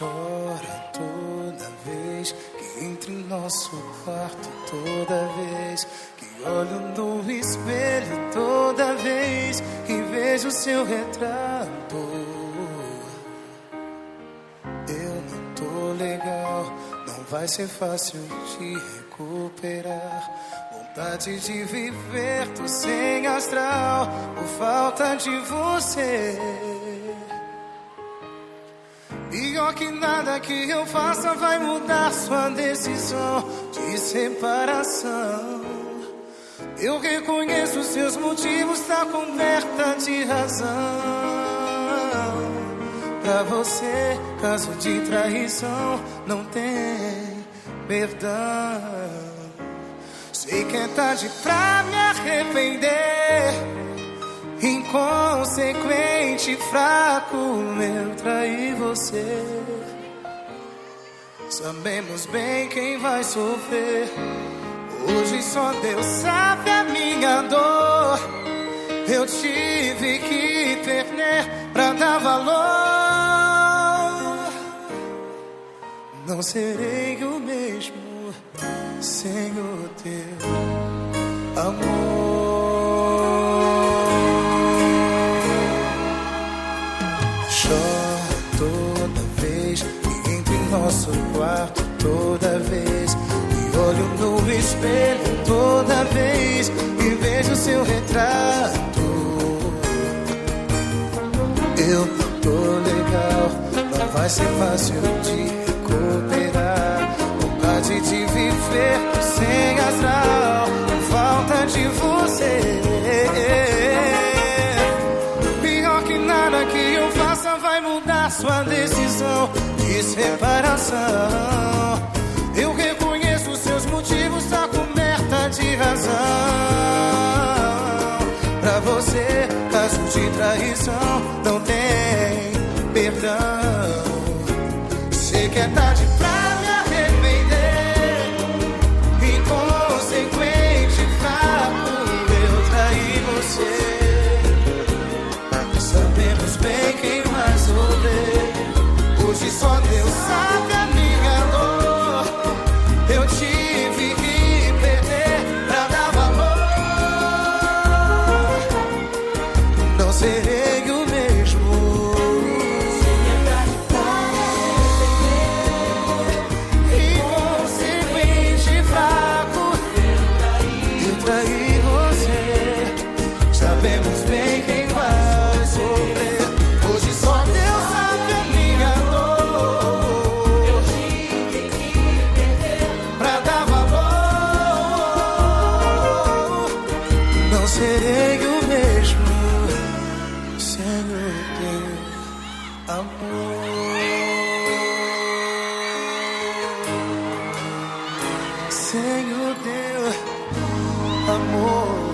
Chora toda vez que entre em nosso quarto, toda vez que olho no espelho, toda vez que vejo seu retrato. Eu não tô legal, não vai ser fácil te recuperar. Vontade de viver, tô sem astral, por falta de você. Pior que nada que eu faça vai mudar sua decisão de separação. Eu reconheço seus motivos, tá coberta de razão. Pra você, caso de traição, não tem perdão. Sei que é tarde pra me arrepender. Inconsequente, fraco, eu traí você. Sabemos bem quem vai sofrer. Hoje só Deus sabe a minha dor. Eu tive que perder pra dar valor. Não serei o amor. nosso quarto toda vez e olho no espelho toda vez e vejo seu retrato. Eu não tô legal, não vai ser fácil de recuperar. Vontade de viver sem astral, sua decisão de separação. Eu reconheço seus motivos, tá coberta de razão. Pra você, caso de traição, não tem perdão. Sei que é tarde teu o teu amor.